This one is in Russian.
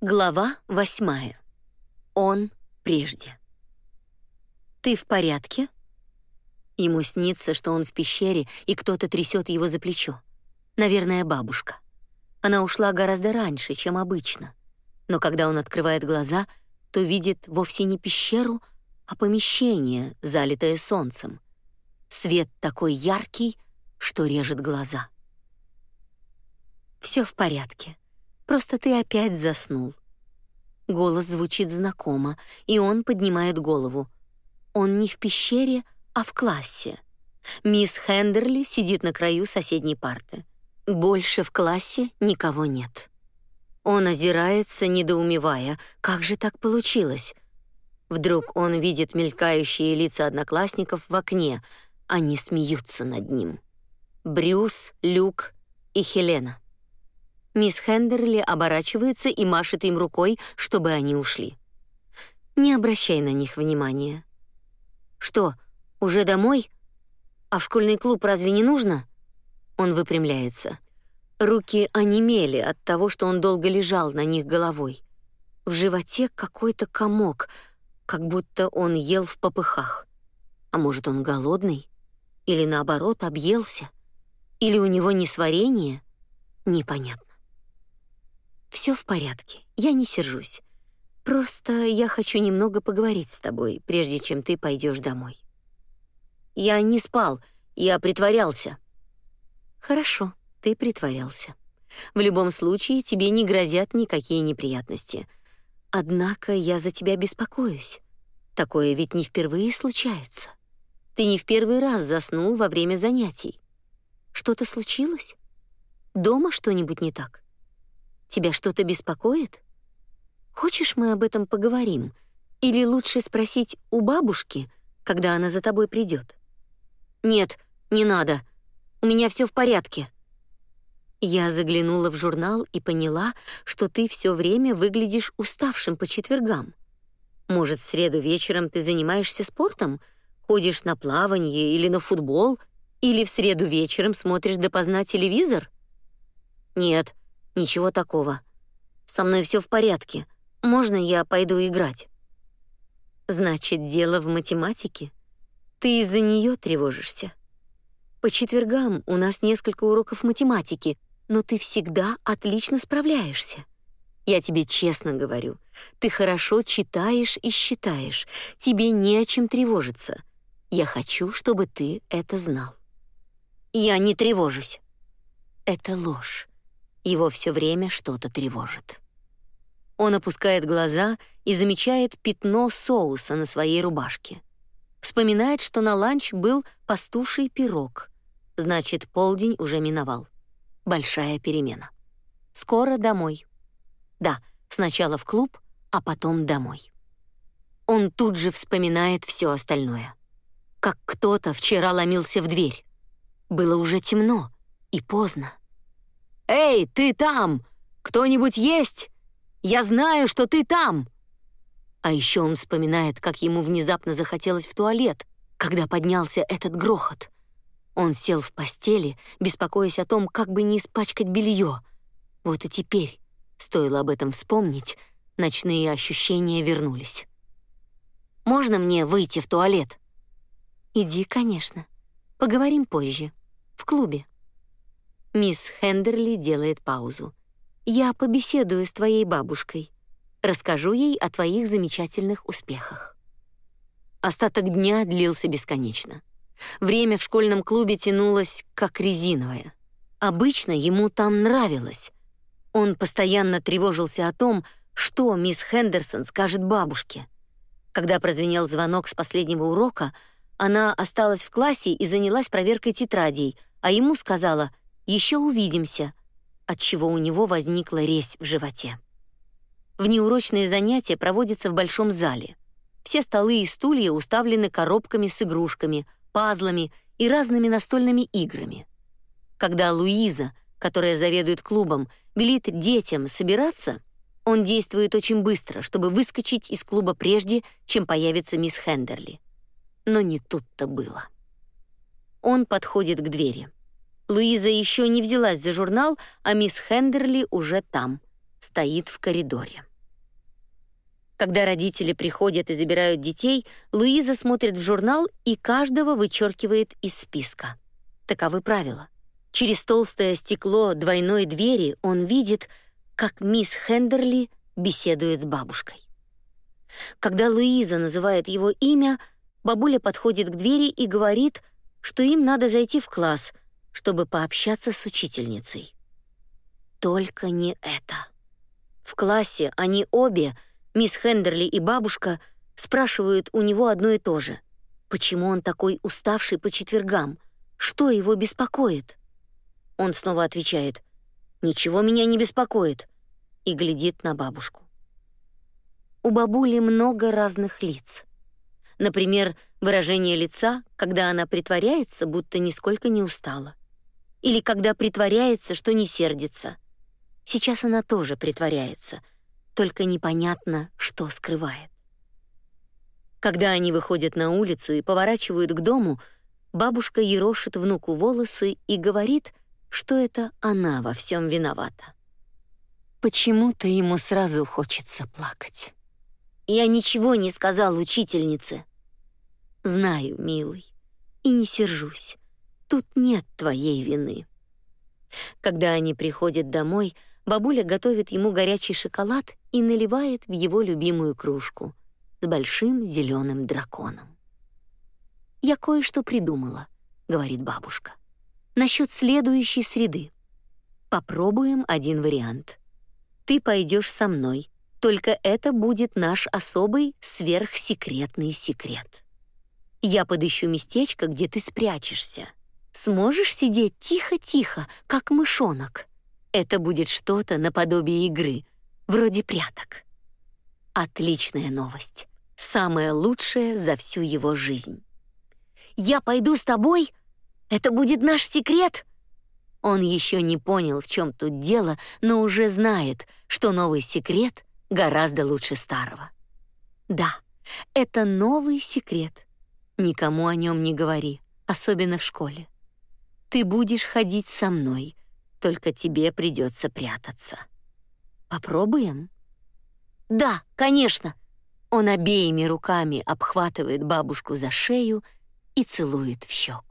Глава восьмая. Он прежде. «Ты в порядке?» Ему снится, что он в пещере, и кто-то трясет его за плечо. Наверное, бабушка. Она ушла гораздо раньше, чем обычно. Но когда он открывает глаза, то видит вовсе не пещеру, а помещение, залитое солнцем. Свет такой яркий, что режет глаза. Все в порядке. Просто ты опять заснул. Голос звучит знакомо, и он поднимает голову. Он не в пещере, а в классе. Мисс Хендерли сидит на краю соседней парты. Больше в классе никого нет. Он озирается, недоумевая, как же так получилось. Вдруг он видит мелькающие лица одноклассников в окне, они смеются над ним. Брюс, Люк и Хелена. Мисс Хендерли оборачивается и машет им рукой, чтобы они ушли. Не обращай на них внимания. Что, уже домой? А в школьный клуб разве не нужно? Он выпрямляется. Руки онемели от того, что он долго лежал на них головой. В животе какой-то комок, как будто он ел в попыхах. А может, он голодный? Или наоборот, объелся? Или у него несварение? Непонятно. Все в порядке, я не сержусь. Просто я хочу немного поговорить с тобой, прежде чем ты пойдешь домой. Я не спал, я притворялся. Хорошо, ты притворялся. В любом случае тебе не грозят никакие неприятности. Однако я за тебя беспокоюсь. Такое ведь не впервые случается. Ты не в первый раз заснул во время занятий. Что-то случилось? Дома что-нибудь не так? Тебя что-то беспокоит? Хочешь, мы об этом поговорим? Или лучше спросить у бабушки, когда она за тобой придет? Нет, не надо. У меня все в порядке. Я заглянула в журнал и поняла, что ты все время выглядишь уставшим по четвергам. Может, в среду вечером ты занимаешься спортом, ходишь на плавание или на футбол, или в среду вечером смотришь допоздна телевизор? Нет, Ничего такого. Со мной все в порядке. Можно я пойду играть? Значит, дело в математике. Ты из-за нее тревожишься. По четвергам у нас несколько уроков математики, но ты всегда отлично справляешься. Я тебе честно говорю, ты хорошо читаешь и считаешь, тебе не о чем тревожиться. Я хочу, чтобы ты это знал. Я не тревожусь. Это ложь. Его все время что-то тревожит. Он опускает глаза и замечает пятно соуса на своей рубашке. Вспоминает, что на ланч был пастуший пирог. Значит, полдень уже миновал. Большая перемена. Скоро домой. Да, сначала в клуб, а потом домой. Он тут же вспоминает все остальное. Как кто-то вчера ломился в дверь. Было уже темно и поздно. «Эй, ты там! Кто-нибудь есть? Я знаю, что ты там!» А еще он вспоминает, как ему внезапно захотелось в туалет, когда поднялся этот грохот. Он сел в постели, беспокоясь о том, как бы не испачкать белье. Вот и теперь, стоило об этом вспомнить, ночные ощущения вернулись. «Можно мне выйти в туалет?» «Иди, конечно. Поговорим позже. В клубе». Мисс Хендерли делает паузу. Я побеседую с твоей бабушкой. Расскажу ей о твоих замечательных успехах. Остаток дня длился бесконечно. Время в школьном клубе тянулось как резиновое. Обычно ему там нравилось. Он постоянно тревожился о том, что мисс Хендерсон скажет бабушке. Когда прозвенел звонок с последнего урока, она осталась в классе и занялась проверкой тетрадей, а ему сказала: еще увидимся, от чего у него возникла резь в животе. Внеурочные занятия проводятся в большом зале. Все столы и стулья уставлены коробками с игрушками, пазлами и разными настольными играми. Когда Луиза, которая заведует клубом, велит детям собираться, он действует очень быстро, чтобы выскочить из клуба прежде, чем появится мисс Хендерли. Но не тут-то было. Он подходит к двери. Луиза еще не взялась за журнал, а мисс Хендерли уже там, стоит в коридоре. Когда родители приходят и забирают детей, Луиза смотрит в журнал и каждого вычеркивает из списка. Таковы правила. Через толстое стекло двойной двери он видит, как мисс Хендерли беседует с бабушкой. Когда Луиза называет его имя, бабуля подходит к двери и говорит, что им надо зайти в класс, чтобы пообщаться с учительницей. Только не это. В классе они обе — Мисс Хендерли и бабушка спрашивают у него одно и то же. Почему он такой уставший по четвергам? Что его беспокоит? Он снова отвечает: "Ничего меня не беспокоит" и глядит на бабушку. У бабули много разных лиц. Например, выражение лица, когда она притворяется, будто нисколько не устала, или когда притворяется, что не сердится. Сейчас она тоже притворяется — только непонятно, что скрывает. Когда они выходят на улицу и поворачивают к дому, бабушка ерошит внуку волосы и говорит, что это она во всем виновата. Почему-то ему сразу хочется плакать. Я ничего не сказал учительнице. Знаю, милый, и не сержусь. Тут нет твоей вины. Когда они приходят домой, бабуля готовит ему горячий шоколад и наливает в его любимую кружку с большим зеленым драконом. «Я кое-что придумала», — говорит бабушка. «Насчет следующей среды. Попробуем один вариант. Ты пойдешь со мной, только это будет наш особый сверхсекретный секрет. Я подыщу местечко, где ты спрячешься. Сможешь сидеть тихо-тихо, как мышонок. Это будет что-то наподобие игры, вроде пряток. Отличная новость. Самая лучшая за всю его жизнь. Я пойду с тобой? Это будет наш секрет. Он еще не понял, в чем тут дело, но уже знает, что новый секрет гораздо лучше старого. Да, это новый секрет. Никому о нем не говори, особенно в школе. Ты будешь ходить со мной, только тебе придется прятаться. Попробуем? Да, конечно. Он обеими руками обхватывает бабушку за шею и целует в щеку.